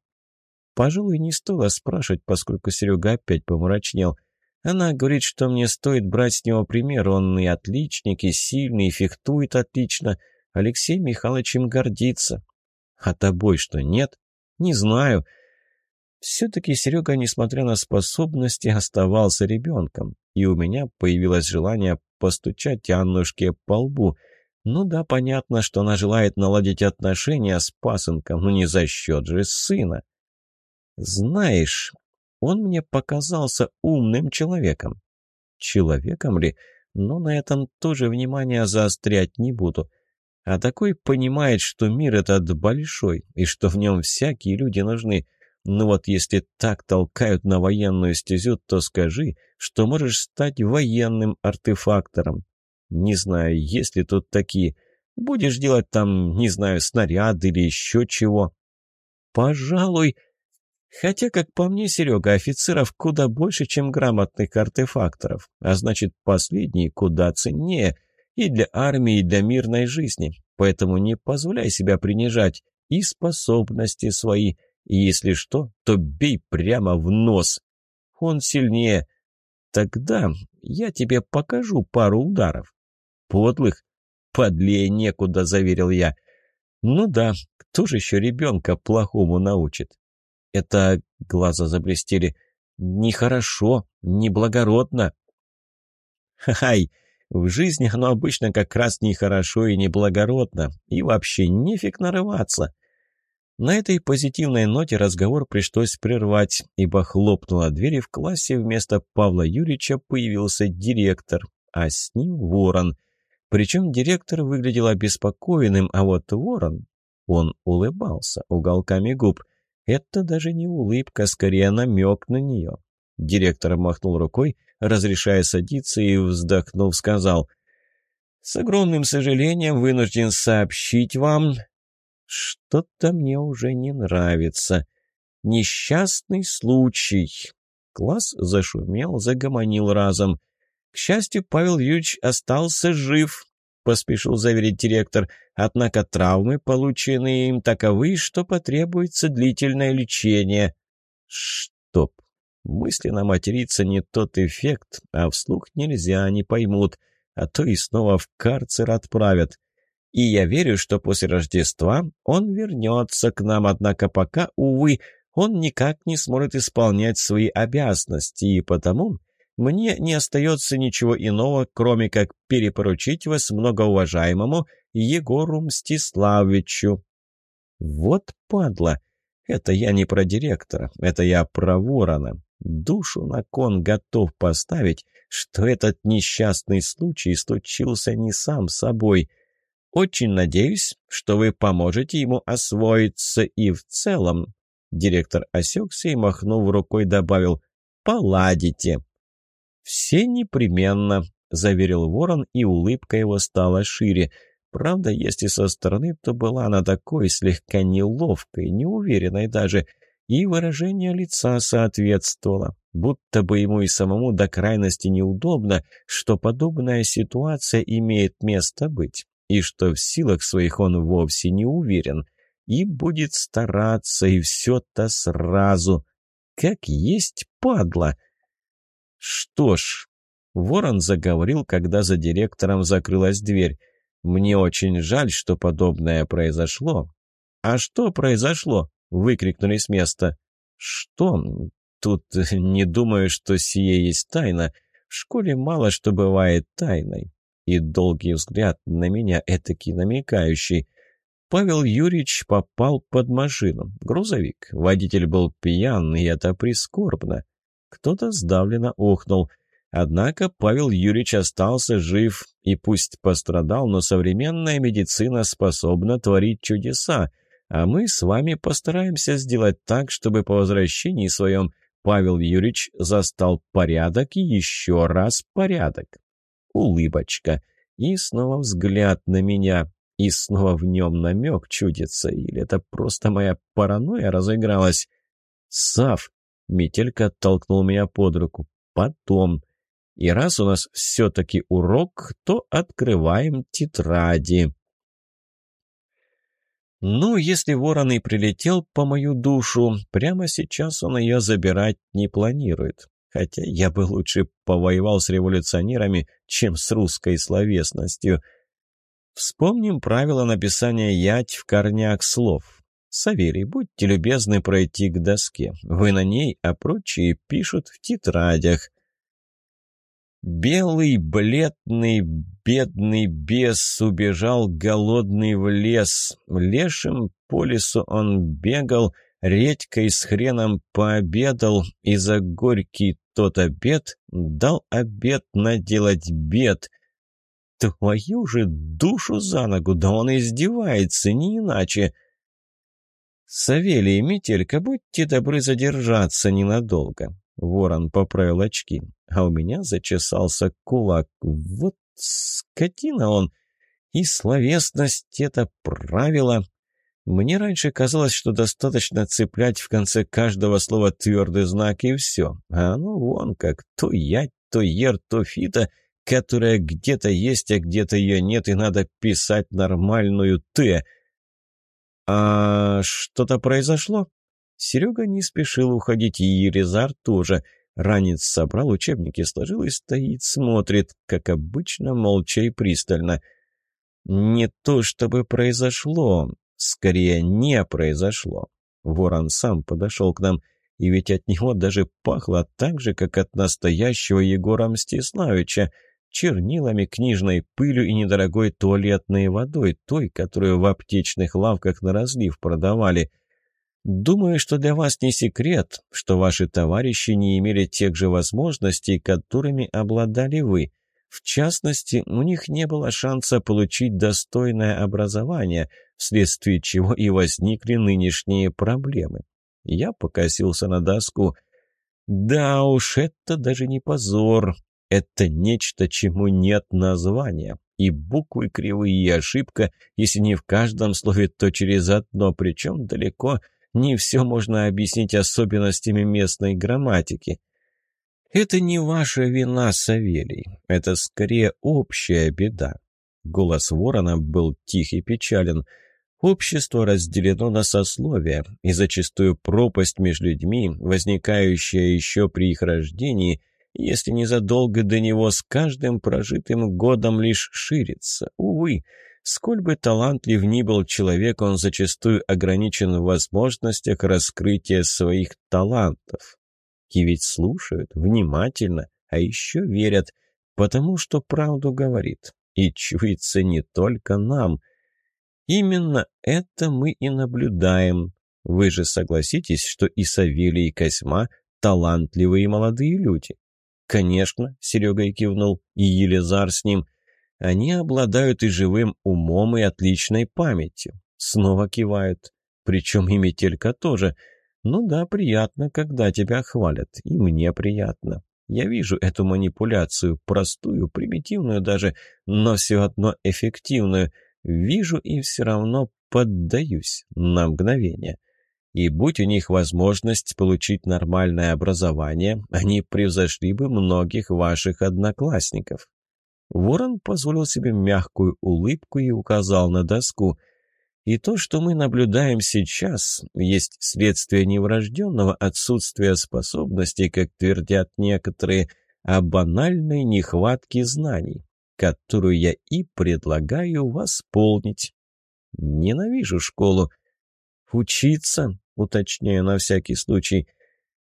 Пожалуй, не стоило спрашивать, поскольку Серега опять помрачнел. Она говорит, что мне стоит брать с него пример. Он и отличник, и сильный, и фехтует отлично. Алексей Михайлович им гордится. А тобой что, нет? Не знаю. Все-таки Серега, несмотря на способности, оставался ребенком. И у меня появилось желание постучать Аннушке по лбу. Ну да, понятно, что она желает наладить отношения с пасынком, но не за счет же сына. Знаешь, он мне показался умным человеком. Человеком ли? Но на этом тоже внимание заострять не буду. А такой понимает, что мир этот большой, и что в нем всякие люди нужны. Ну вот если так толкают на военную стезю, то скажи, что можешь стать военным артефактором. Не знаю, есть ли тут такие. Будешь делать там, не знаю, снаряд или еще чего. Пожалуй, Хотя, как по мне, Серега, офицеров куда больше, чем грамотных артефакторов, а значит, последние куда ценнее и для армии, и для мирной жизни. Поэтому не позволяй себя принижать и способности свои, и если что, то бей прямо в нос. Он сильнее. Тогда я тебе покажу пару ударов. Подлых? Подлее некуда, заверил я. Ну да, кто же еще ребенка плохому научит? Это глаза заблестели. Нехорошо, неблагородно. Хай, в жизни оно обычно как раз нехорошо и неблагородно. И вообще нефиг нарываться. На этой позитивной ноте разговор пришлось прервать, ибо хлопнула дверь, и в классе вместо Павла Юрьевича появился директор, а с ним ворон. Причем директор выглядел обеспокоенным, а вот ворон... Он улыбался уголками губ – это даже не улыбка, скорее намек на нее. Директор махнул рукой, разрешая садиться, и, вздохнув, сказал, «С огромным сожалением вынужден сообщить вам, что-то мне уже не нравится. Несчастный случай». Класс зашумел, загомонил разом. К счастью, Павел Юрьевич остался жив, — поспешил заверить директор. «Однако травмы, полученные им, таковы, что потребуется длительное лечение». «Стоп! Мысленно материться не тот эффект, а вслух нельзя, не поймут, а то и снова в карцер отправят. И я верю, что после Рождества он вернется к нам, однако пока, увы, он никак не сможет исполнять свои обязанности, и потому мне не остается ничего иного, кроме как перепоручить вас многоуважаемому Егору Мстиславовичу». «Вот падла! Это я не про директора, это я про ворона. Душу на кон готов поставить, что этот несчастный случай случился не сам собой. Очень надеюсь, что вы поможете ему освоиться и в целом». Директор осекся и, махнув рукой, добавил «Поладите». «Все непременно», — заверил ворон, и улыбка его стала шире. Правда, если со стороны, то была она такой, слегка неловкой, неуверенной даже, и выражение лица соответствовало, будто бы ему и самому до крайности неудобно, что подобная ситуация имеет место быть. и что в силах своих он вовсе не уверен. И будет стараться, и все-то сразу. Как есть падла. Что ж, Ворон заговорил, когда за директором закрылась дверь. «Мне очень жаль, что подобное произошло». «А что произошло?» — выкрикнули с места. «Что? Тут не думаю, что сие есть тайна. В школе мало что бывает тайной». И долгий взгляд на меня, этакий намекающий. Павел Юрьевич попал под машину. Грузовик. Водитель был пьян, и это прискорбно. Кто-то сдавленно охнул — Однако Павел Юрьевич остался жив и пусть пострадал, но современная медицина способна творить чудеса, а мы с вами постараемся сделать так, чтобы по возвращении своем Павел Юрьевич застал порядок и еще раз порядок. Улыбочка. И снова взгляд на меня. И снова в нем намек чудится. Или это просто моя паранойя разыгралась? «Сав!» — Метелька толкнул меня под руку. «Потом!» И раз у нас все-таки урок, то открываем тетради. Ну, если ворон и прилетел по мою душу, прямо сейчас он ее забирать не планирует. Хотя я бы лучше повоевал с революционерами, чем с русской словесностью. Вспомним правила написания «ять» в корнях слов. Савелий, будьте любезны пройти к доске. Вы на ней, а прочие пишут в тетрадях. Белый, бледный, бедный бес убежал голодный в лес. Лешим по лесу он бегал, редькой с хреном пообедал, и за горький тот обед дал обед наделать бед. Твою же душу за ногу, да он издевается, не иначе. Савелий Метелька, будьте добры задержаться ненадолго. Ворон поправил очки, а у меня зачесался кулак. Вот скотина он! И словесность — это правило. Мне раньше казалось, что достаточно цеплять в конце каждого слова твердый знак и все. А оно вон как, то ять, то ер, то фита, которая где-то есть, а где-то ее нет, и надо писать нормальную «т». «А что-то произошло?» Серега не спешил уходить, и Ерезар тоже. Ранец собрал учебники, сложил и стоит, смотрит, как обычно, молча и пристально. Не то чтобы произошло, скорее не произошло. Ворон сам подошел к нам, и ведь от него даже пахло так же, как от настоящего Егора Мстиславича, чернилами, книжной пылью и недорогой туалетной водой, той, которую в аптечных лавках на разлив продавали – Думаю, что для вас не секрет, что ваши товарищи не имели тех же возможностей, которыми обладали вы. В частности, у них не было шанса получить достойное образование, вследствие чего и возникли нынешние проблемы. Я покосился на доску. Да уж, это даже не позор. Это нечто, чему нет названия. И буквы кривые, и ошибка, если не в каждом слове, то через одно, причем далеко не все можно объяснить особенностями местной грамматики. Это не ваша вина, Савелий. Это скорее общая беда. Голос ворона был тих и печален. Общество разделено на сословия, и зачастую пропасть между людьми, возникающая еще при их рождении, если незадолго до него с каждым прожитым годом лишь ширится. Увы, Сколь бы талантлив ни был человек, он зачастую ограничен в возможностях раскрытия своих талантов. И ведь слушают внимательно, а еще верят, потому что правду говорит. И чуется не только нам. Именно это мы и наблюдаем. Вы же согласитесь, что и Савелий, и Козьма – талантливые молодые люди. Конечно, Серега и кивнул, и Елизар с ним – они обладают и живым умом, и отличной памятью. Снова кивают. Причем и метелька тоже. Ну да, приятно, когда тебя хвалят. И мне приятно. Я вижу эту манипуляцию, простую, примитивную даже, но все одно эффективную. Вижу и все равно поддаюсь на мгновение. И будь у них возможность получить нормальное образование, они превзошли бы многих ваших одноклассников. Ворон позволил себе мягкую улыбку и указал на доску. И то, что мы наблюдаем сейчас, есть следствие неврожденного отсутствия способностей, как твердят некоторые, а банальной нехватки знаний, которую я и предлагаю восполнить. Ненавижу школу. Учиться, уточняю на всякий случай.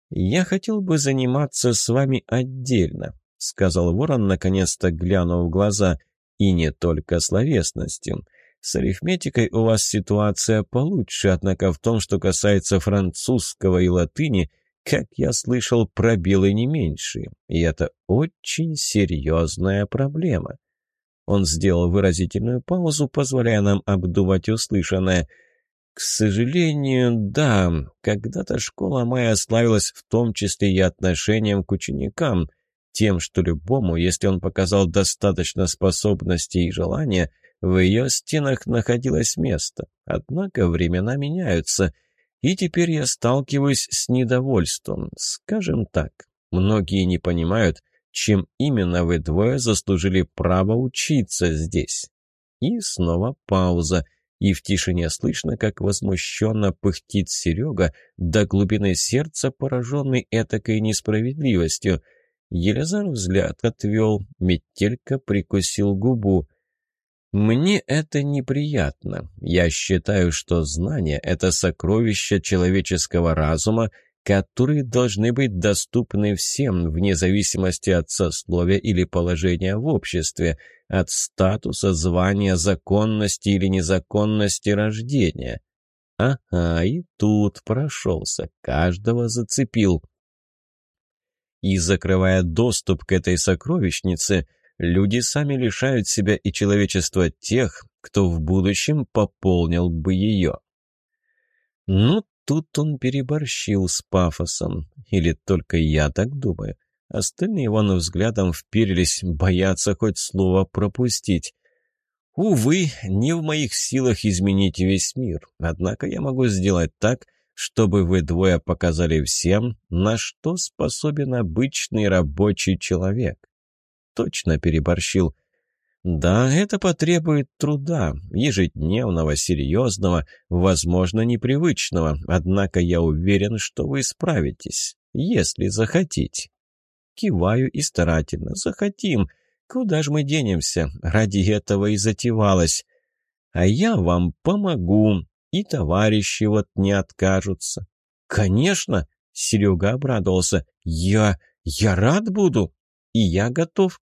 Я хотел бы заниматься с вами отдельно, сказал Ворон, наконец-то глянув в глаза, и не только словесностью. С арифметикой у вас ситуация получше, однако в том, что касается французского и латыни, как я слышал, пробелы не меньше. И это очень серьезная проблема. Он сделал выразительную паузу, позволяя нам обдувать услышанное. К сожалению, да, когда-то школа моя славилась в том числе и отношением к ученикам, тем, что любому, если он показал достаточно способностей и желания – в ее стенах находилось место. Однако времена меняются, и теперь я сталкиваюсь с недовольством. Скажем так, многие не понимают, чем именно вы двое заслужили право учиться здесь. И снова пауза, и в тишине слышно, как возмущенно пыхтит Серега, до глубины сердца пораженный этакой несправедливостью. Елизар взгляд отвел, Метелька прикусил губу. Мне это неприятно. Я считаю, что знания — это сокровища человеческого разума, которые должны быть доступны всем, вне зависимости от сословия или положения в обществе, от статуса, звания, законности или незаконности рождения. Ага, и тут прошелся, каждого зацепил. И закрывая доступ к этой сокровищнице — люди сами лишают себя и человечества тех, кто в будущем пополнил бы ее. Ну, тут он переборщил с пафосом. Или только я так думаю. Остальные его взглядом вперились, боятся хоть слово пропустить. Увы, не в моих силах изменить весь мир. Однако я могу сделать так, чтобы вы двое показали всем, на что способен обычный рабочий человек точно переборщил. Да, это потребует труда, ежедневного, серьезного, возможно, непривычного, однако я уверен, что вы справитесь, если захотите. Киваю и старательно. Захотим. Куда ж мы денемся? Ради этого и затевалось. А я вам помогу, и товарищи вот не откажутся. Конечно, Серега обрадовался. Я... я рад буду. И я готов.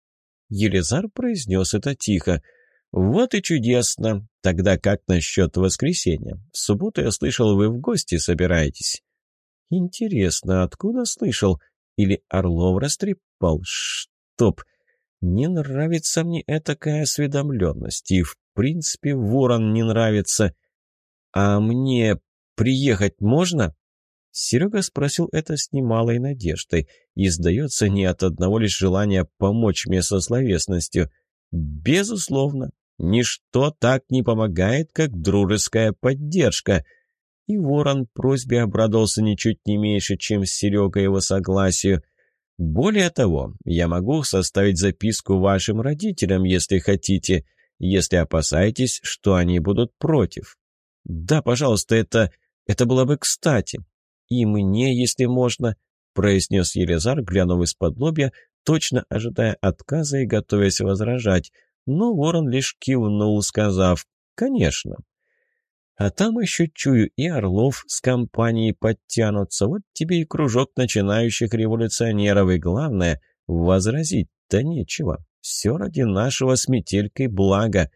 Елизар произнес это тихо. «Вот и чудесно. Тогда как насчет воскресенья? В субботу я слышал, вы в гости собираетесь». «Интересно, откуда слышал? Или Орлов растрепал? Чтоб! Не нравится мне этакая осведомленность, и, в принципе, ворон не нравится. А мне приехать можно?» Серега спросил это с немалой надеждой и, сдается, не от одного лишь желания помочь мне со словесностью. Безусловно, ничто так не помогает, как дружеская поддержка. И Ворон просьбе обрадовался ничуть не меньше, чем Серега его согласию. Более того, я могу составить записку вашим родителям, если хотите, если опасаетесь, что они будут против. Да, пожалуйста, это... это было бы кстати. «И мне, если можно», — произнес Елизар, глянув из-под лобья, точно ожидая отказа и готовясь возражать. Но ворон лишь кивнул, сказав «Конечно». А там еще чую, и Орлов с компанией подтянутся. Вот тебе и кружок начинающих революционеров. И главное, возразить-то нечего. Все ради нашего с метелькой блага.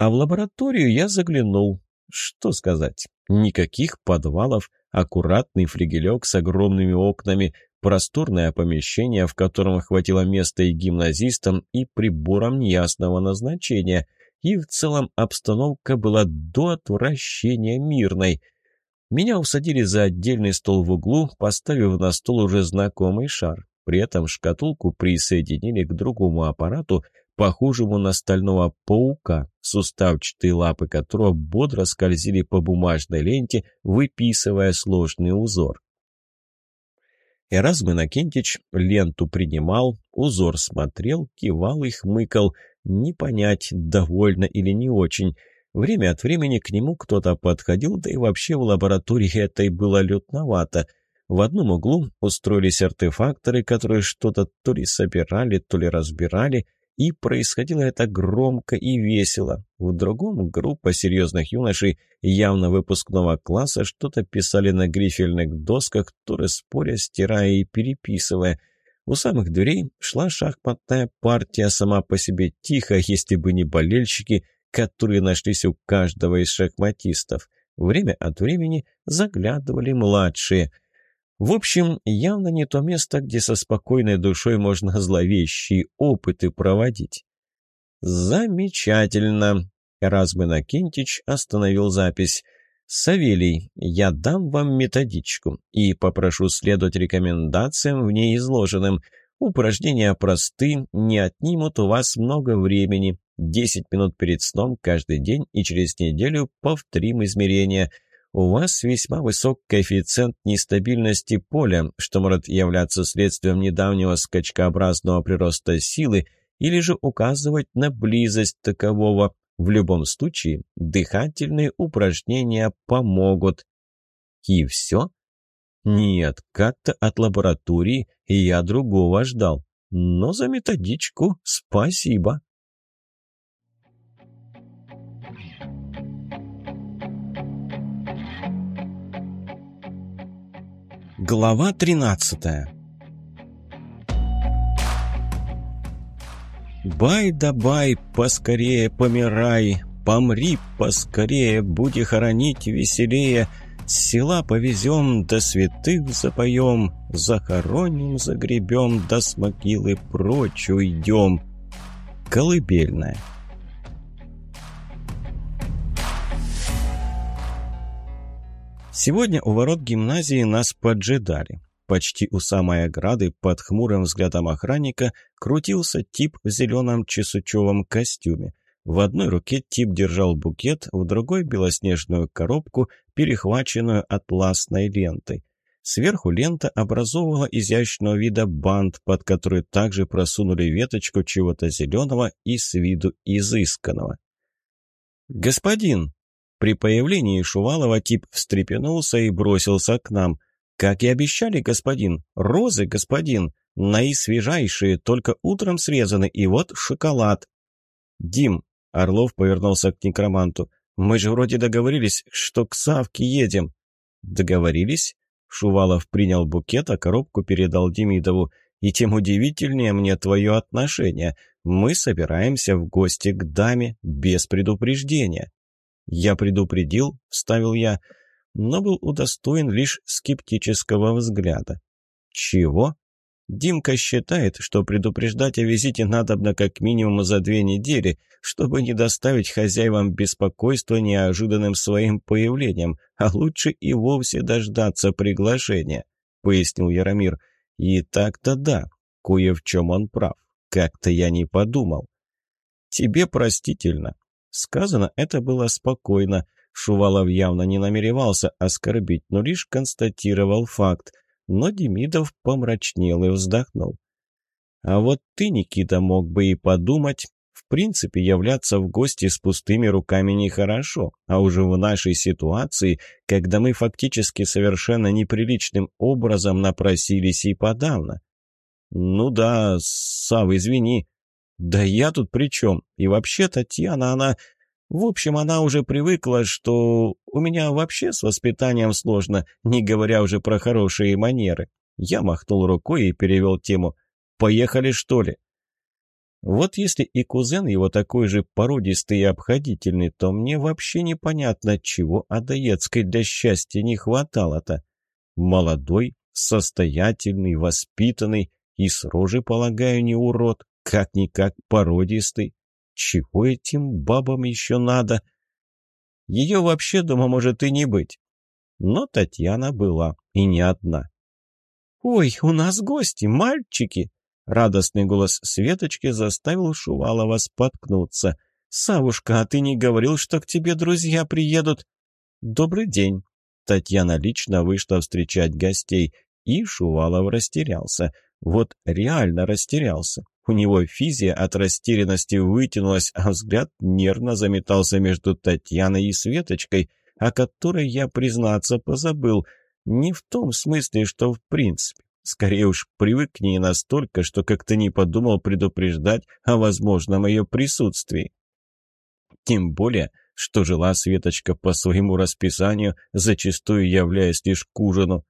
А в лабораторию я заглянул. Что сказать? Никаких подвалов, аккуратный флигелек с огромными окнами, просторное помещение, в котором хватило места и гимназистам, и приборам неясного назначения. И в целом обстановка была до отвращения мирной. Меня усадили за отдельный стол в углу, поставив на стол уже знакомый шар. При этом шкатулку присоединили к другому аппарату, похожему на стального паука, суставчатые лапы которого бодро скользили по бумажной ленте, выписывая сложный узор. Эразм Иннокентич ленту принимал, узор смотрел, кивал и хмыкал. Не понять, довольно или не очень. Время от времени к нему кто-то подходил, да и вообще в лаборатории этой было лютновато. В одном углу устроились артефакторы, которые что-то то ли собирали, то ли разбирали, и происходило это громко и весело. В другом группа серьезных юношей явно выпускного класса что-то писали на грифельных досках, ли споря, стирая и переписывая. У самых дверей шла шахматная партия сама по себе тихо, если бы не болельщики – которые нашлись у каждого из шахматистов. Время от времени заглядывали младшие. В общем, явно не то место, где со спокойной душой можно зловещие опыты проводить. «Замечательно!» Размен Акинтич остановил запись. «Савелий, я дам вам методичку и попрошу следовать рекомендациям в ней изложенным. Упражнения просты, не отнимут у вас много времени. 10 минут перед сном каждый день и через неделю повторим измерения. У вас весьма высок коэффициент нестабильности поля, что может являться следствием недавнего скачкообразного прироста силы или же указывать на близость такового. В любом случае, дыхательные упражнения помогут. И все? Нет, как-то от лаборатории я другого ждал. Но за методичку спасибо. Глава 13 «Бай да бай, поскорее помирай, помри поскорее, буди хоронить веселее, с села повезем, до святых запоем, захороним, загребем, до с могилы прочь уйдем». Колыбельная Сегодня у ворот гимназии нас поджидали. Почти у самой ограды под хмурым взглядом охранника крутился тип в зеленом чесучевом костюме. В одной руке тип держал букет, в другой – белоснежную коробку, перехваченную атласной лентой. Сверху лента образовывала изящного вида бант, под который также просунули веточку чего-то зеленого и с виду изысканного. «Господин!» При появлении Шувалова тип встрепенулся и бросился к нам. «Как и обещали, господин! Розы, господин! Наисвежайшие, только утром срезаны, и вот шоколад!» «Дим!» — Орлов повернулся к некроманту. «Мы же вроде договорились, что к Савке едем». «Договорились?» Шувалов принял букет, а коробку передал Демидову. «И тем удивительнее мне твое отношение. Мы собираемся в гости к даме без предупреждения». «Я предупредил», — вставил я, но был удостоен лишь скептического взгляда. «Чего?» Димка считает, что предупреждать о визите надобно как минимум за две недели, чтобы не доставить хозяевам беспокойства неожиданным своим появлением, а лучше и вовсе дождаться приглашения, — пояснил Яромир. И так-то да, кое в чем он прав. Как-то я не подумал. Тебе простительно. Сказано это было спокойно. Шувалов явно не намеревался оскорбить, но лишь констатировал факт. Но Демидов помрачнел и вздохнул. «А вот ты, Никита, мог бы и подумать. В принципе, являться в гости с пустыми руками нехорошо, а уже в нашей ситуации, когда мы фактически совершенно неприличным образом напросились и подавно». «Ну да, Сав, извини, «Да я тут при чем? И вообще Татьяна, она... В общем, она уже привыкла, что у меня вообще с воспитанием сложно, не говоря уже про хорошие манеры». Я махнул рукой и перевел тему. «Поехали, что ли?» Вот если и кузен его такой же породистый и обходительный, то мне вообще непонятно, чего Адаецкой для счастья не хватало-то. Молодой, состоятельный, воспитанный и с рожи, полагаю, не урод. Как-никак породистый. Чего этим бабам еще надо? Ее вообще дома может и не быть. Но Татьяна была, и не одна. «Ой, у нас гости, мальчики!» Радостный голос Светочки заставил Шувалова споткнуться. «Савушка, а ты не говорил, что к тебе друзья приедут?» «Добрый день!» Татьяна лично вышла встречать гостей, и Шувалов растерялся. Вот реально растерялся. У него физия от растерянности вытянулась, а взгляд нервно заметался между Татьяной и Светочкой, о которой я, признаться, позабыл. Не в том смысле, что в принципе. Скорее уж привык к ней настолько, что как-то не подумал предупреждать о возможном ее присутствии. Тем более, что жила Светочка по своему расписанию, зачастую являясь лишь к ужину.